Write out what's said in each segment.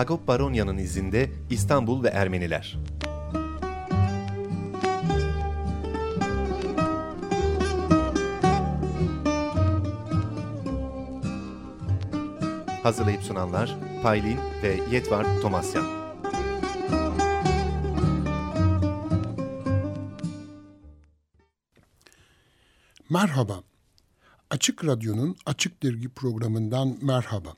Hagop Baronya'nın izinde İstanbul ve Ermeniler. Hazırlayıp sunanlar Paylin ve Yetvar Tomasyan. Merhaba. Açık Radyo'nun Açık Dergi programından merhaba.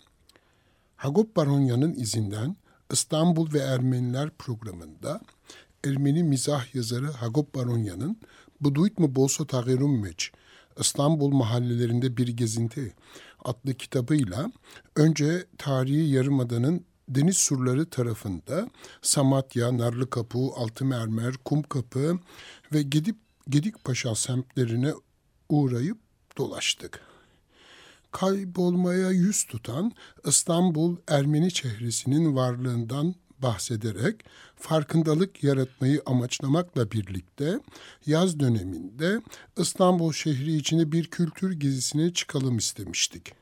Hagop Baronya'nın izinden İstanbul ve Ermeniler programında Ermeni mizah yazarı Hagop Baronya'nın Buduyt mu bolsa tağirum meç İstanbul mahallelerinde bir gezinti adlı kitabıyla önce tarihi yarımadanın deniz surları tarafında Samatya, Narlıkapı, Altımermer, Kumkapı ve Gedip, Gedikpaşa semtlerine uğrayıp dolaştık. Kaybolmaya yüz tutan İstanbul Ermeni çehresinin varlığından bahsederek farkındalık yaratmayı amaçlamakla birlikte yaz döneminde İstanbul şehri içine bir kültür gezisine çıkalım istemiştik.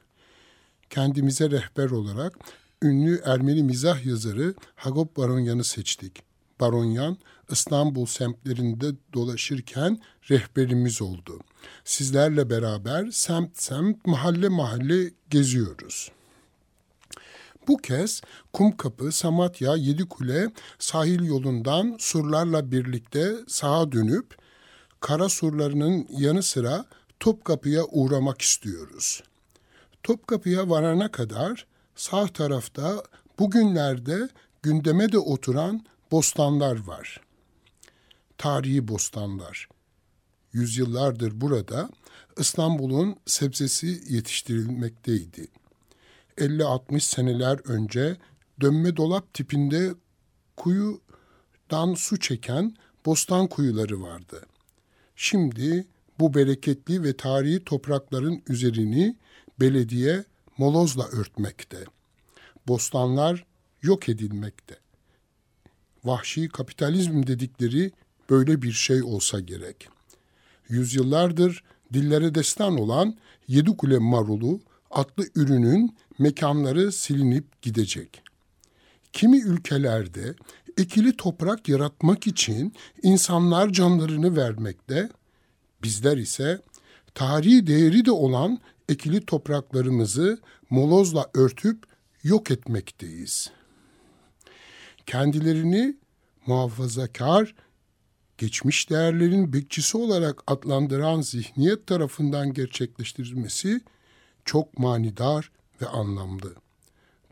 Kendimize rehber olarak ünlü Ermeni mizah yazarı Hagop Baronyan'ı seçtik. Baronyan İstanbul semtlerinde dolaşırken rehberimiz oldu. Sizlerle beraber semt semt mahalle mahalle geziyoruz.'' Bu kez Kumkapı, Samatya, Yedikule sahil yolundan surlarla birlikte sağa dönüp kara surlarının yanı sıra Topkapı'ya uğramak istiyoruz. Topkapı'ya varana kadar sağ tarafta bugünlerde gündeme de oturan bostanlar var. Tarihi bostanlar. Yüzyıllardır burada İstanbul'un sebzesi yetiştirilmekteydi. 50-60 seneler önce dönme dolap tipinde kuyudan su çeken bostan kuyuları vardı. Şimdi bu bereketli ve tarihi toprakların üzerini belediye molozla örtmekte. Bostanlar yok edilmekte. Vahşi kapitalizm dedikleri böyle bir şey olsa gerek. Yüzyıllardır dillere destan olan Yedikule marulu adlı ürünün mekanları silinip gidecek. Kimi ülkelerde ekili toprak yaratmak için insanlar canlarını vermekte, bizler ise tarihi değeri de olan ekili topraklarımızı molozla örtüp yok etmekteyiz. Kendilerini muhafazakar, geçmiş değerlerin bekçisi olarak adlandıran zihniyet tarafından gerçekleştirilmesi çok manidar ve anlamlı.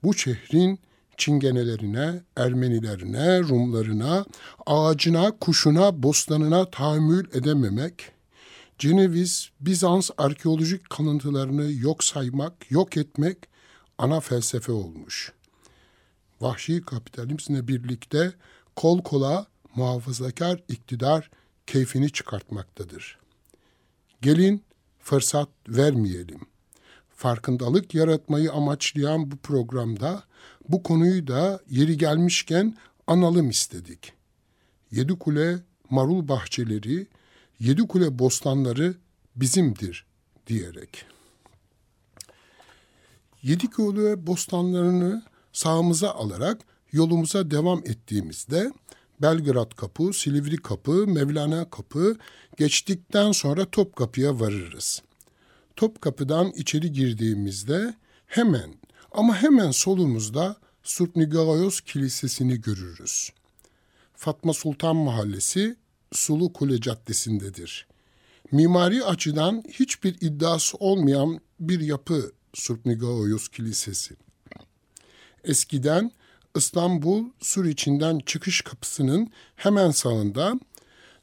Bu şehrin çingenelerine, Ermenilerine, Rumlarına, ağacına, kuşuna, bostanına tahammül edememek, Ceneviz, Bizans arkeolojik kalıntılarını yok saymak, yok etmek ana felsefe olmuş. Vahşi kapitalizmle birlikte kol kola muhafazakar iktidar keyfini çıkartmaktadır. Gelin fırsat vermeyelim. Farkındalık yaratmayı amaçlayan bu programda bu konuyu da yeri gelmişken analım istedik. Yedikule marul bahçeleri, Yedikule bostanları bizimdir diyerek. Yedikule bostanlarını sağımıza alarak yolumuza devam ettiğimizde Belgrad Kapı, Silivri Kapı, Mevlana Kapı geçtikten sonra Topkapı'ya varırız. Topkapı'dan içeri girdiğimizde hemen ama hemen solumuzda Surpnigayos Kilisesi'ni görürüz. Fatma Sultan Mahallesi Sulu Kule Caddesi'ndedir. Mimari açıdan hiçbir iddiası olmayan bir yapı Surpnigayos Kilisesi. Eskiden İstanbul Sur içinden çıkış kapısının hemen sağında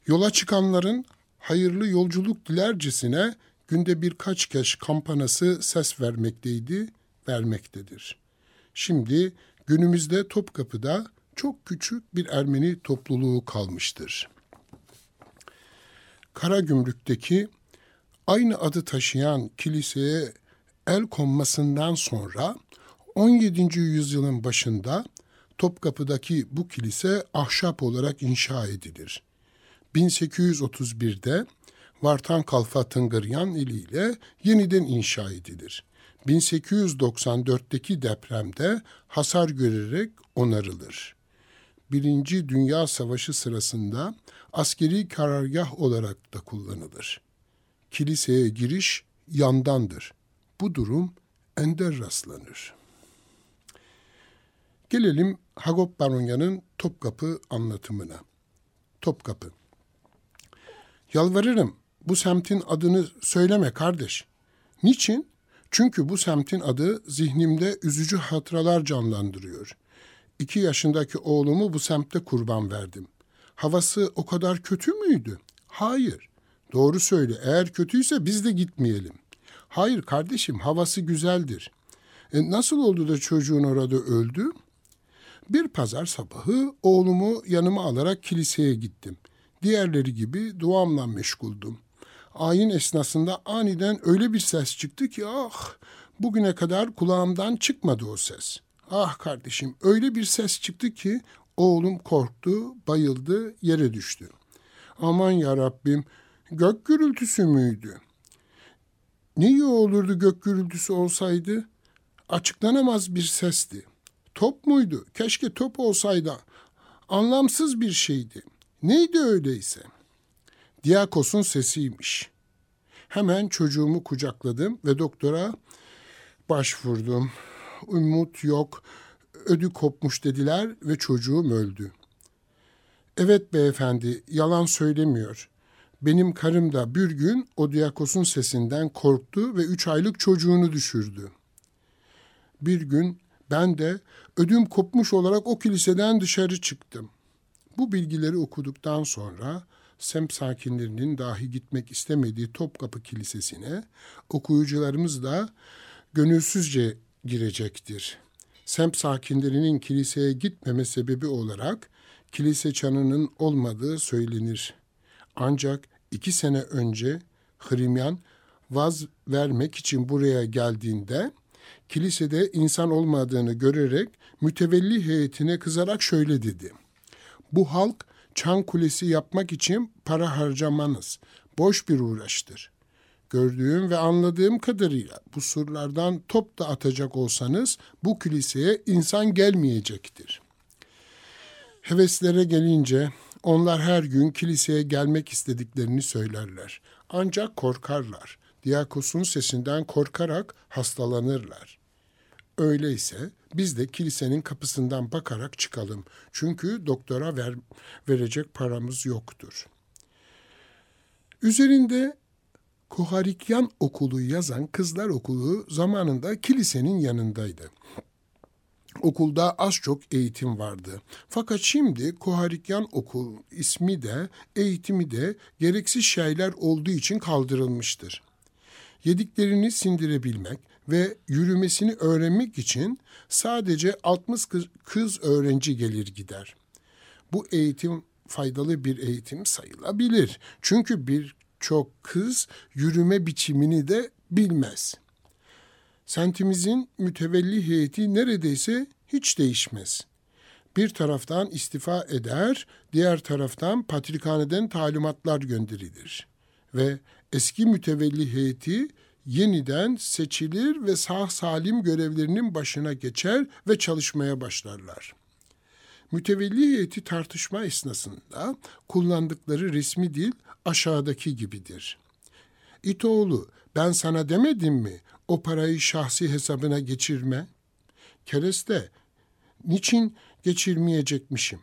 yola çıkanların hayırlı yolculuk dilercesine günde birkaç kez kampanası ses vermekteydi, vermektedir. Şimdi günümüzde Topkapı'da çok küçük bir Ermeni topluluğu kalmıştır. Karagümrük'teki aynı adı taşıyan kiliseye el konmasından sonra 17. yüzyılın başında Topkapı'daki bu kilise ahşap olarak inşa edilir. 1831'de Vartan Kalfa Tıngıryan eliyle yeniden inşa edilir. 1894'teki depremde hasar görerek onarılır. Birinci Dünya Savaşı sırasında askeri karargah olarak da kullanılır. Kiliseye giriş yandandır. Bu durum ender rastlanır. Gelelim Hagop Baronya'nın Topkapı anlatımına. Topkapı. Yalvarırım bu semtin adını söyleme kardeş. Niçin? Çünkü bu semtin adı zihnimde üzücü hatıralar canlandırıyor. İki yaşındaki oğlumu bu semtte kurban verdim. Havası o kadar kötü müydü? Hayır. Doğru söyle. Eğer kötüyse biz de gitmeyelim. Hayır kardeşim havası güzeldir. E, nasıl oldu da çocuğun orada öldü? Bir pazar sabahı oğlumu yanıma alarak kiliseye gittim. Diğerleri gibi duamla meşguldum. Ayin esnasında aniden öyle bir ses çıktı ki ah bugüne kadar kulağımdan çıkmadı o ses. Ah kardeşim öyle bir ses çıktı ki oğlum korktu, bayıldı, yere düştü. Aman ya Rabbim gök gürültüsü müydü? Ne iyi olurdu gök gürültüsü olsaydı? Açıklanamaz bir sesti. Top muydu? Keşke top olsaydı. Anlamsız bir şeydi. Neydi öyleyse? Diyakos'un sesiymiş. Hemen çocuğumu kucakladım ve doktora başvurdum. Umut yok, ödü kopmuş dediler ve çocuğum öldü. Evet beyefendi, yalan söylemiyor. Benim karım da bir gün o diyakosun sesinden korktu ve üç aylık çocuğunu düşürdü. Bir gün ben de ödüm kopmuş olarak o kiliseden dışarı çıktım. Bu bilgileri okuduktan sonra semt sakinlerinin dahi gitmek istemediği Topkapı Kilisesi'ne okuyucularımız da gönülsüzce girecektir. Semt sakinlerinin kiliseye gitmeme sebebi olarak kilise çanının olmadığı söylenir. Ancak iki sene önce Hrimyan vaz vermek için buraya geldiğinde kilisede insan olmadığını görerek mütevelli heyetine kızarak şöyle dedi. Bu halk çan kulesi yapmak için para harcamanız boş bir uğraştır. Gördüğüm ve anladığım kadarıyla bu surlardan top da atacak olsanız bu kiliseye insan gelmeyecektir. Heveslere gelince onlar her gün kiliseye gelmek istediklerini söylerler. Ancak korkarlar. Diyakosun sesinden korkarak hastalanırlar. Öyleyse biz de kilisenin kapısından bakarak çıkalım. Çünkü doktora ver, verecek paramız yoktur. Üzerinde Koharikyan okulu yazan kızlar okulu zamanında kilisenin yanındaydı. Okulda az çok eğitim vardı. Fakat şimdi Koharikyan Okul ismi de eğitimi de gereksiz şeyler olduğu için kaldırılmıştır. Yediklerini sindirebilmek ve yürümesini öğrenmek için sadece 60 kız öğrenci gelir gider. Bu eğitim faydalı bir eğitim sayılabilir. Çünkü birçok kız yürüme biçimini de bilmez. Sentimizin mütevelli heyeti neredeyse hiç değişmez. Bir taraftan istifa eder, diğer taraftan patrikhaneden talimatlar gönderilir. Ve eski mütevelli heyeti yeniden seçilir ve sağ salim görevlerinin başına geçer ve çalışmaya başlarlar. Mütevelli heyeti tartışma esnasında kullandıkları resmi dil aşağıdaki gibidir. İtoğlu ben sana demedim mi o parayı şahsi hesabına geçirme? Kereste niçin geçirmeyecekmişim?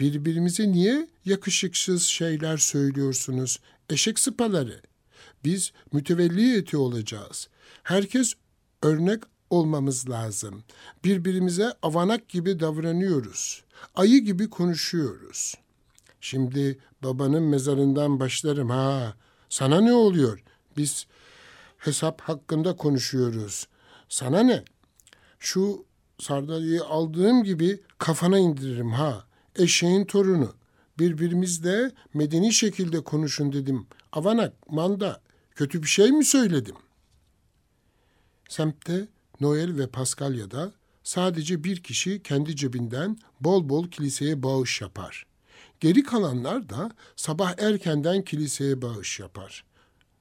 Birbirimize niye yakışıksız şeyler söylüyorsunuz? Eşek sıpaları. Biz mütevelli eti olacağız. Herkes örnek olmamız lazım. Birbirimize avanak gibi davranıyoruz. Ayı gibi konuşuyoruz. Şimdi babanın mezarından başlarım ha. Sana ne oluyor? Biz hesap hakkında konuşuyoruz. Sana ne? Şu sardalyayı aldığım gibi kafana indiririm ha. Eşeğin torunu. Birbirimizle medeni şekilde konuşun dedim. Avanak, manda, kötü bir şey mi söyledim? Semtte Noel ve Paskalya'da sadece bir kişi kendi cebinden bol bol kiliseye bağış yapar. Geri kalanlar da sabah erkenden kiliseye bağış yapar.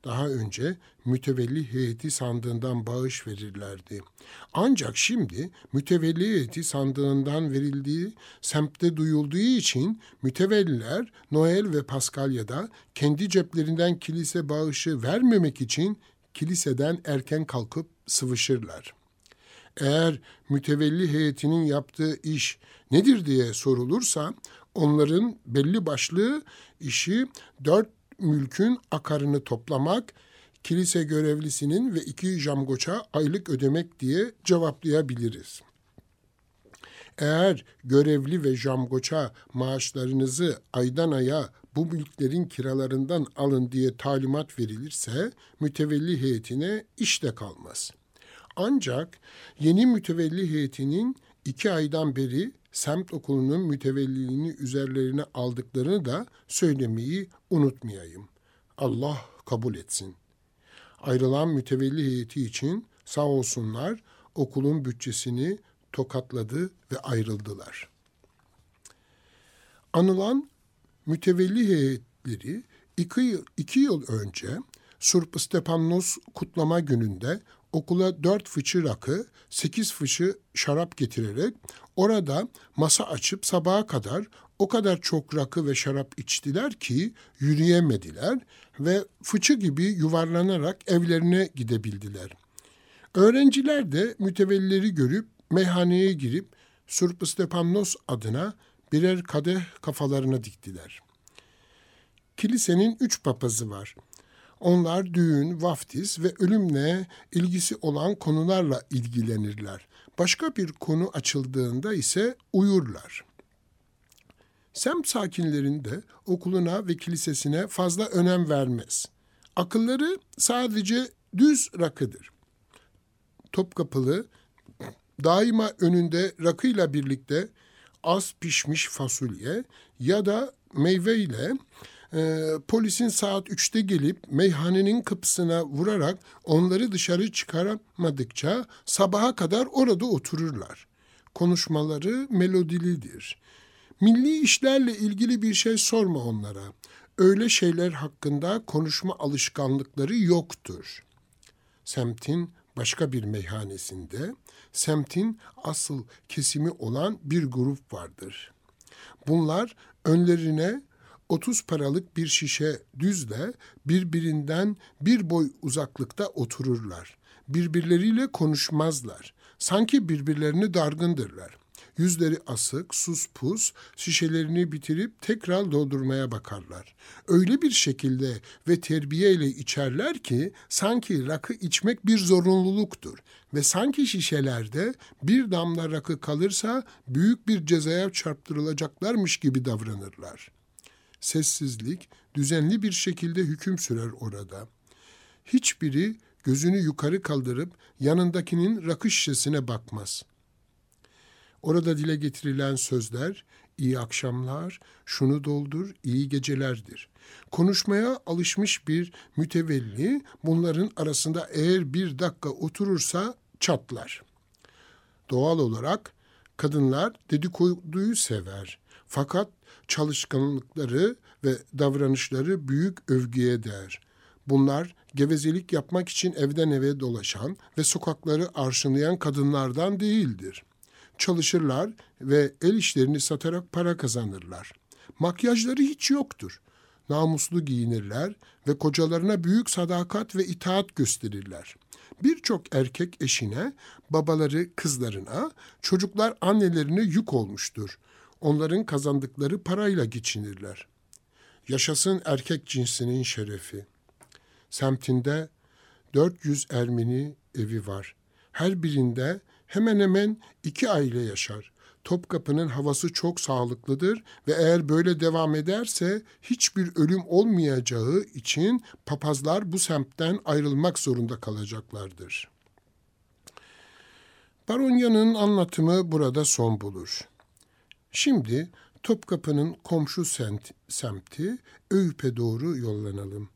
Daha önce mütevelli heyeti sandığından bağış verirlerdi. Ancak şimdi mütevelli heyeti sandığından verildiği semtte duyulduğu için mütevelliler Noel ve Paskalya'da kendi ceplerinden kilise bağışı vermemek için kiliseden erken kalkıp sıvışırlar. Eğer mütevelli heyetinin yaptığı iş nedir diye sorulursa onların belli başlı işi dört mülkün akarını toplamak, kilise görevlisinin ve iki jamgoça aylık ödemek diye cevaplayabiliriz. Eğer görevli ve jamgoça maaşlarınızı aydan aya bu mülklerin kiralarından alın diye talimat verilirse mütevelli heyetine iş de kalmaz. Ancak yeni mütevelli heyetinin iki aydan beri semt okulunun mütevelliliğini üzerlerine aldıklarını da söylemeyi unutmayayım. Allah kabul etsin. Ayrılan mütevelli heyeti için sağ olsunlar okulun bütçesini tokatladı ve ayrıldılar. Anılan mütevelli heyetleri iki iki yıl önce Surp Stepanos kutlama gününde okula dört fıçı rakı, sekiz fıçı şarap getirerek orada masa açıp sabaha kadar o kadar çok rakı ve şarap içtiler ki yürüyemediler ve fıçı gibi yuvarlanarak evlerine gidebildiler. Öğrenciler de mütevellileri görüp meyhaneye girip Surp Stepanos adına birer kadeh kafalarına diktiler. Kilisenin üç papazı var. Onlar düğün, vaftiz ve ölümle ilgisi olan konularla ilgilenirler. Başka bir konu açıldığında ise uyurlar. Semt sakinlerinde okuluna ve kilisesine fazla önem vermez. Akılları sadece düz rakıdır. Topkapılı daima önünde rakıyla birlikte az pişmiş fasulye ya da meyve ile e, polisin saat üçte gelip meyhanenin kapısına vurarak onları dışarı çıkaramadıkça sabaha kadar orada otururlar. Konuşmaları melodilidir. Milli işlerle ilgili bir şey sorma onlara. Öyle şeyler hakkında konuşma alışkanlıkları yoktur. Semtin başka bir meyhanesinde semtin asıl kesimi olan bir grup vardır. Bunlar önlerine 30 paralık bir şişe düzle birbirinden bir boy uzaklıkta otururlar. Birbirleriyle konuşmazlar. Sanki birbirlerini dargındırlar. Yüzleri asık, sus pus, şişelerini bitirip tekrar doldurmaya bakarlar. Öyle bir şekilde ve terbiyeyle içerler ki sanki rakı içmek bir zorunluluktur ve sanki şişelerde bir damla rakı kalırsa büyük bir cezaya çarptırılacaklarmış gibi davranırlar. Sessizlik düzenli bir şekilde hüküm sürer orada. Hiçbiri gözünü yukarı kaldırıp yanındakinin rakı şişesine bakmaz. Orada dile getirilen sözler iyi akşamlar, şunu doldur, iyi gecelerdir. Konuşmaya alışmış bir mütevelli bunların arasında eğer bir dakika oturursa çatlar. Doğal olarak kadınlar dedikoduyu sever. Fakat çalışkanlıkları ve davranışları büyük övgüye değer. Bunlar gevezelik yapmak için evden eve dolaşan ve sokakları arşınlayan kadınlardan değildir çalışırlar ve el işlerini satarak para kazanırlar. Makyajları hiç yoktur. Namuslu giyinirler ve kocalarına büyük sadakat ve itaat gösterirler. Birçok erkek eşine, babaları kızlarına, çocuklar annelerine yük olmuştur. Onların kazandıkları parayla geçinirler. Yaşasın erkek cinsinin şerefi. Semtinde 400 Ermeni evi var. Her birinde hemen hemen iki aile yaşar. Topkapı'nın havası çok sağlıklıdır ve eğer böyle devam ederse hiçbir ölüm olmayacağı için papazlar bu semtten ayrılmak zorunda kalacaklardır. Baronya'nın anlatımı burada son bulur. Şimdi Topkapı'nın komşu semt, semti Öyüp'e doğru yollanalım.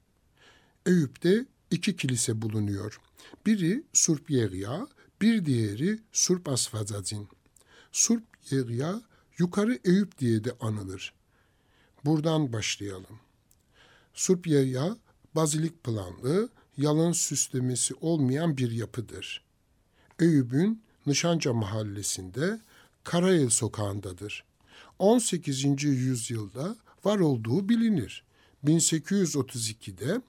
Öyüp'te iki kilise bulunuyor. Biri Surpyerya, bir diğeri Surp Asfazazin. Surp Yerya yukarı Eyüp diye de anılır. Buradan başlayalım. Surp Yerya bazilik planlı, yalın süslemesi olmayan bir yapıdır. Eyüp'ün Nişanca mahallesinde Karayel sokağındadır. 18. yüzyılda var olduğu bilinir. 1832'de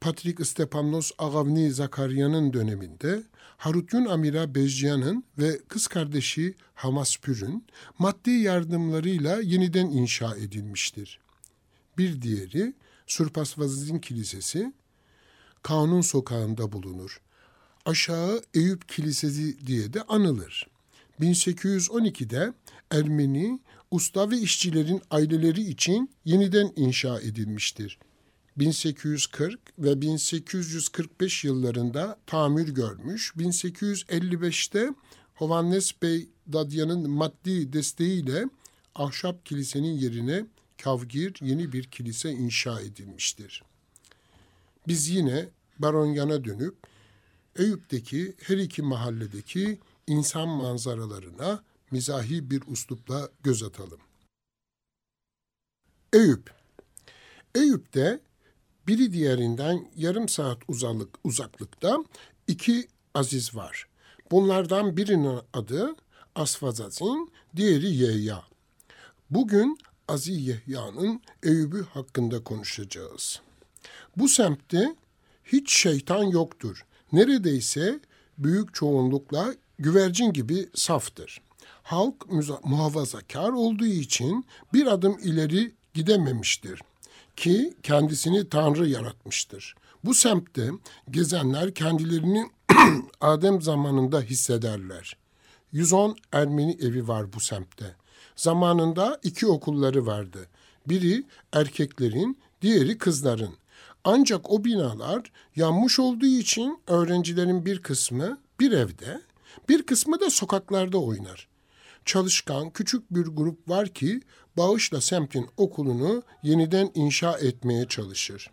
Patrik Stepanos Agavni Zakarya'nın döneminde Harutyun Amira Bezciyan'ın ve kız kardeşi Hamaspür'ün maddi yardımlarıyla yeniden inşa edilmiştir. Bir diğeri Surpasvazizin Kilisesi Kanun Sokağı'nda bulunur. Aşağı Eyüp Kilisesi diye de anılır. 1812'de Ermeni usta ve işçilerin aileleri için yeniden inşa edilmiştir. 1840 ve 1845 yıllarında tamir görmüş. 1855'te Hovannes Bey Dadya'nın maddi desteğiyle ahşap kilisenin yerine Kavgir yeni bir kilise inşa edilmiştir. Biz yine Baronyan'a dönüp Eyüp'teki her iki mahalledeki insan manzaralarına mizahi bir uslupla göz atalım. Eyüp Eyüp'te biri diğerinden yarım saat uzaklık, uzaklıkta iki aziz var. Bunlardan birinin adı Asfazazin, diğeri Yehya. Bugün Aziz Yehya'nın Eyüp'ü hakkında konuşacağız. Bu semtte hiç şeytan yoktur. Neredeyse büyük çoğunlukla güvercin gibi saftır. Halk muhafazakar olduğu için bir adım ileri gidememiştir ki kendisini Tanrı yaratmıştır. Bu semtte gezenler kendilerini Adem zamanında hissederler. 110 Ermeni evi var bu semtte. Zamanında iki okulları vardı. Biri erkeklerin, diğeri kızların. Ancak o binalar yanmış olduğu için öğrencilerin bir kısmı bir evde, bir kısmı da sokaklarda oynar. Çalışkan küçük bir grup var ki bağışla semtin okulunu yeniden inşa etmeye çalışır.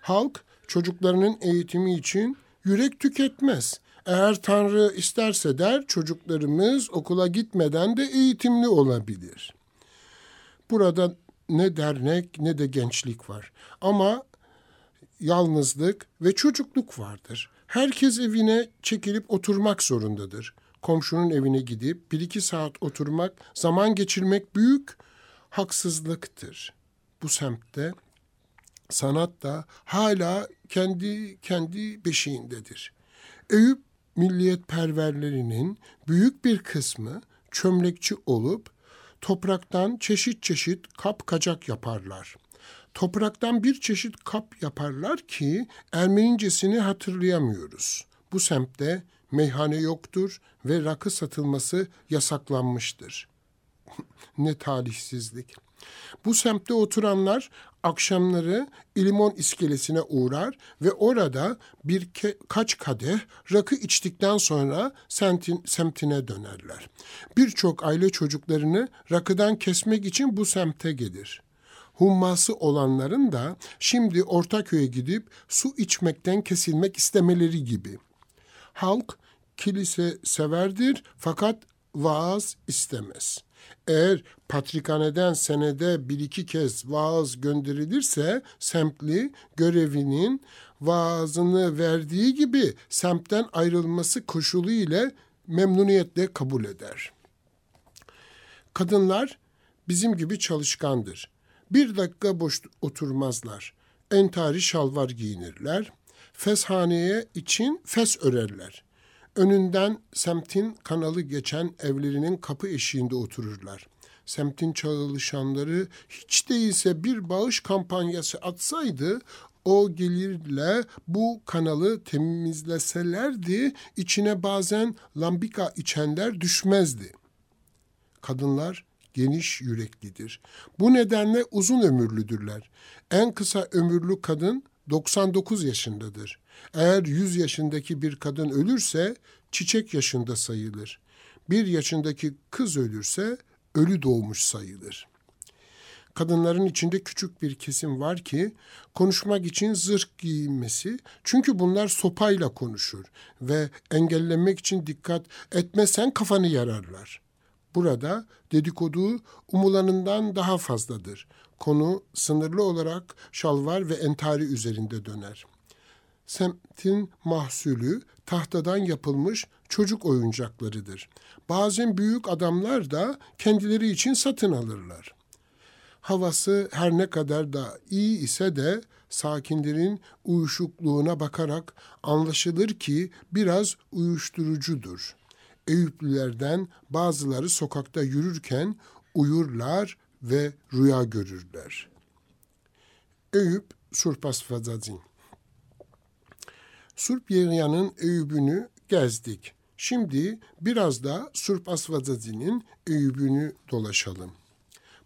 Halk çocuklarının eğitimi için yürek tüketmez. Eğer Tanrı isterse der çocuklarımız okula gitmeden de eğitimli olabilir. Burada ne dernek ne de gençlik var. Ama yalnızlık ve çocukluk vardır. Herkes evine çekilip oturmak zorundadır. Komşunun evine gidip bir iki saat oturmak, zaman geçirmek büyük haksızlıktır. Bu semtte sanat da hala kendi kendi beşiğindedir. Eyüp milliyetperverlerinin büyük bir kısmı çömlekçi olup topraktan çeşit çeşit kap kacak yaparlar. Topraktan bir çeşit kap yaparlar ki Ermenincesini hatırlayamıyoruz. Bu semtte meyhane yoktur ve rakı satılması yasaklanmıştır. ne talihsizlik. Bu semtte oturanlar akşamları İlimon iskelesine uğrar ve orada bir kaç kadeh rakı içtikten sonra semtin, semtine dönerler. Birçok aile çocuklarını rakıdan kesmek için bu semte gelir. Humması olanların da şimdi Ortaköy'e gidip su içmekten kesilmek istemeleri gibi. Halk kilise severdir fakat vaaz istemez. Eğer patrikhaneden senede bir iki kez vaaz gönderilirse semtli görevinin vaazını verdiği gibi semtten ayrılması koşulu ile memnuniyetle kabul eder. Kadınlar bizim gibi çalışkandır. Bir dakika boş oturmazlar. Entari şalvar giyinirler. Feshaneye için fes örerler. Önünden semtin kanalı geçen evlerinin kapı eşiğinde otururlar. Semtin çalışanları hiç değilse bir bağış kampanyası atsaydı o gelirle bu kanalı temizleselerdi içine bazen lambika içenler düşmezdi. Kadınlar geniş yüreklidir. Bu nedenle uzun ömürlüdürler. En kısa ömürlü kadın 99 yaşındadır. Eğer 100 yaşındaki bir kadın ölürse çiçek yaşında sayılır. Bir yaşındaki kız ölürse ölü doğmuş sayılır. Kadınların içinde küçük bir kesim var ki konuşmak için zırh giyinmesi çünkü bunlar sopayla konuşur ve engellemek için dikkat etmezsen kafanı yararlar. Burada dedikodu umulanından daha fazladır. Konu sınırlı olarak şalvar ve entari üzerinde döner. Semtin mahsulü tahtadan yapılmış çocuk oyuncaklarıdır. Bazen büyük adamlar da kendileri için satın alırlar. Havası her ne kadar da iyi ise de sakinlerin uyuşukluğuna bakarak anlaşılır ki biraz uyuşturucudur. Eyüplülerden bazıları sokakta yürürken uyurlar ve rüya görürler. Eyüp Surpasfazazin Surp Yerya'nın Eyüp'ünü gezdik. Şimdi biraz da Surp Asvazazi'nin Eyüp'ünü dolaşalım.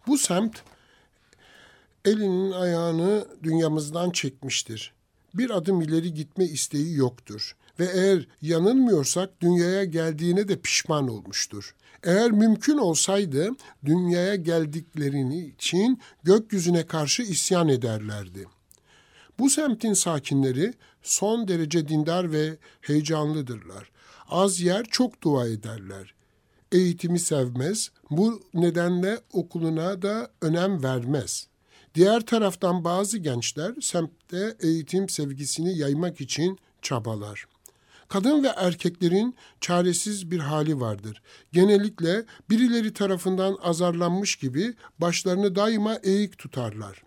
Bu semt elinin ayağını dünyamızdan çekmiştir. Bir adım ileri gitme isteği yoktur ve eğer yanılmıyorsak dünyaya geldiğine de pişman olmuştur. Eğer mümkün olsaydı dünyaya geldiklerini için gökyüzüne karşı isyan ederlerdi. Bu semtin sakinleri son derece dindar ve heyecanlıdırlar. Az yer çok dua ederler. Eğitimi sevmez, bu nedenle okuluna da önem vermez. Diğer taraftan bazı gençler semtte eğitim sevgisini yaymak için çabalar. Kadın ve erkeklerin çaresiz bir hali vardır. Genellikle birileri tarafından azarlanmış gibi başlarını daima eğik tutarlar.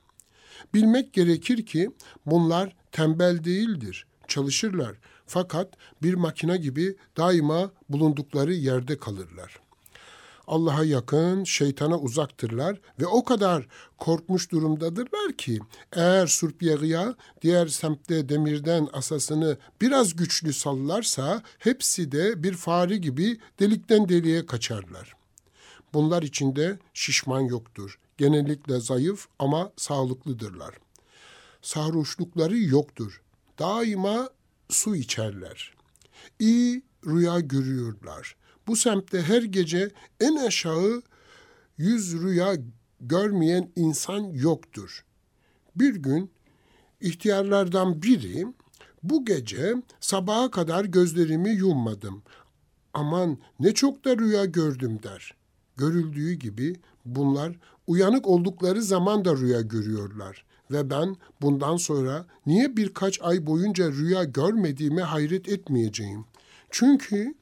Bilmek gerekir ki bunlar tembel değildir, çalışırlar. Fakat bir makine gibi daima bulundukları yerde kalırlar. Allah'a yakın, şeytana uzaktırlar ve o kadar korkmuş durumdadırlar ki eğer Surpiyagı'ya diğer semtte demirden asasını biraz güçlü sallarsa hepsi de bir fare gibi delikten deliğe kaçarlar. Bunlar içinde şişman yoktur. Genellikle zayıf ama sağlıklıdırlar. Sarhoşlukları yoktur. Daima su içerler. İyi rüya görüyorlar. Bu semtte her gece en aşağı yüz rüya görmeyen insan yoktur. Bir gün ihtiyarlardan biri bu gece sabaha kadar gözlerimi yummadım. Aman ne çok da rüya gördüm der. Görüldüğü gibi bunlar uyanık oldukları zaman da rüya görüyorlar ve ben bundan sonra niye birkaç ay boyunca rüya görmediğime hayret etmeyeceğim. Çünkü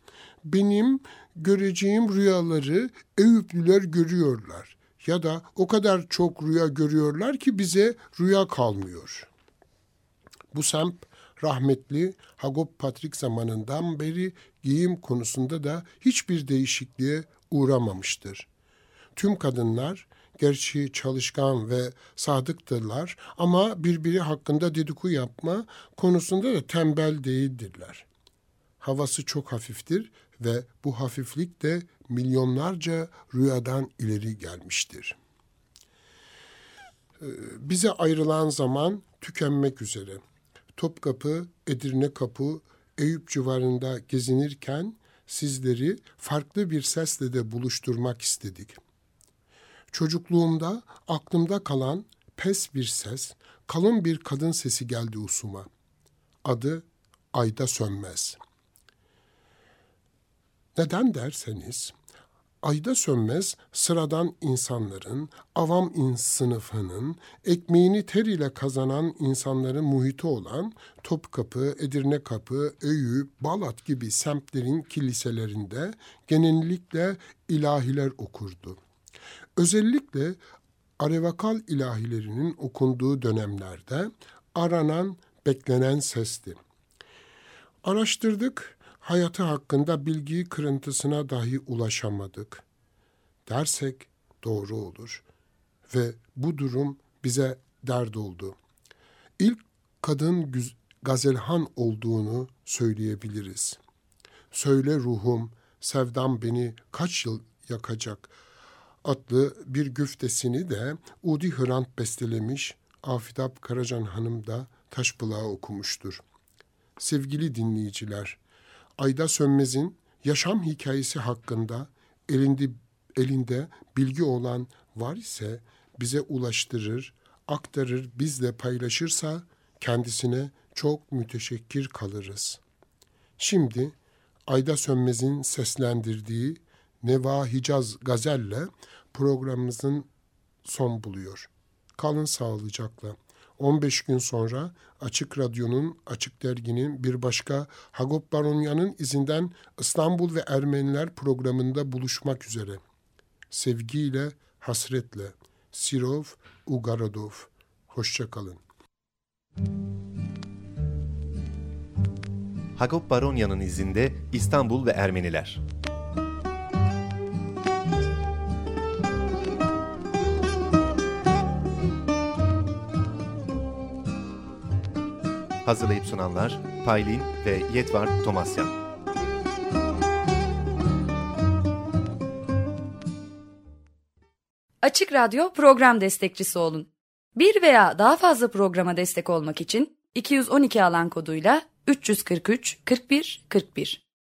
benim göreceğim rüyaları Eyüplüler görüyorlar ya da o kadar çok rüya görüyorlar ki bize rüya kalmıyor. Bu semt rahmetli Hagop Patrik zamanından beri giyim konusunda da hiçbir değişikliğe uğramamıştır. Tüm kadınlar gerçi çalışkan ve sadıktırlar ama birbiri hakkında dedikodu yapma konusunda da tembel değildirler. Havası çok hafiftir ve bu hafiflik de milyonlarca rüyadan ileri gelmiştir. Ee, bize ayrılan zaman tükenmek üzere. Topkapı, Edirne Kapı, Eyüp civarında gezinirken sizleri farklı bir sesle de buluşturmak istedik. Çocukluğumda aklımda kalan pes bir ses, kalın bir kadın sesi geldi usuma. Adı Ayda Sönmez.'' Neden derseniz, ayda sönmez sıradan insanların, avam in sınıfının, ekmeğini ter ile kazanan insanların muhiti olan Topkapı, Edirne Kapı, Eyüp, Balat gibi semtlerin kiliselerinde genellikle ilahiler okurdu. Özellikle Arevakal ilahilerinin okunduğu dönemlerde aranan, beklenen sesti. Araştırdık, hayatı hakkında bilgi kırıntısına dahi ulaşamadık. Dersek doğru olur ve bu durum bize dert oldu. İlk kadın gazelhan olduğunu söyleyebiliriz. Söyle ruhum, sevdam beni kaç yıl yakacak adlı bir güftesini de Udi Hrant bestelemiş, Afidap Karacan Hanım da Taşbılağı okumuştur. Sevgili dinleyiciler, Ayda Sönmez'in yaşam hikayesi hakkında elinde, elinde bilgi olan var ise bize ulaştırır, aktarır, bizle paylaşırsa kendisine çok müteşekkir kalırız. Şimdi Ayda Sönmez'in seslendirdiği Neva Hicaz Gazel'le programımızın son buluyor. Kalın sağlıcakla. 15 gün sonra Açık Radyo'nun, Açık Dergi'nin bir başka Hagop Baronya'nın izinden İstanbul ve Ermeniler programında buluşmak üzere. Sevgiyle, hasretle. Sirov Ugarodov. Hoşçakalın. Hagop Baronya'nın izinde İstanbul ve Ermeniler. Hazırlayıp sunanlar Paylin ve Yetvart Tomasyan. Açık Radyo program destekçisi olun. Bir veya daha fazla programa destek olmak için 212 alan koduyla 343 41 41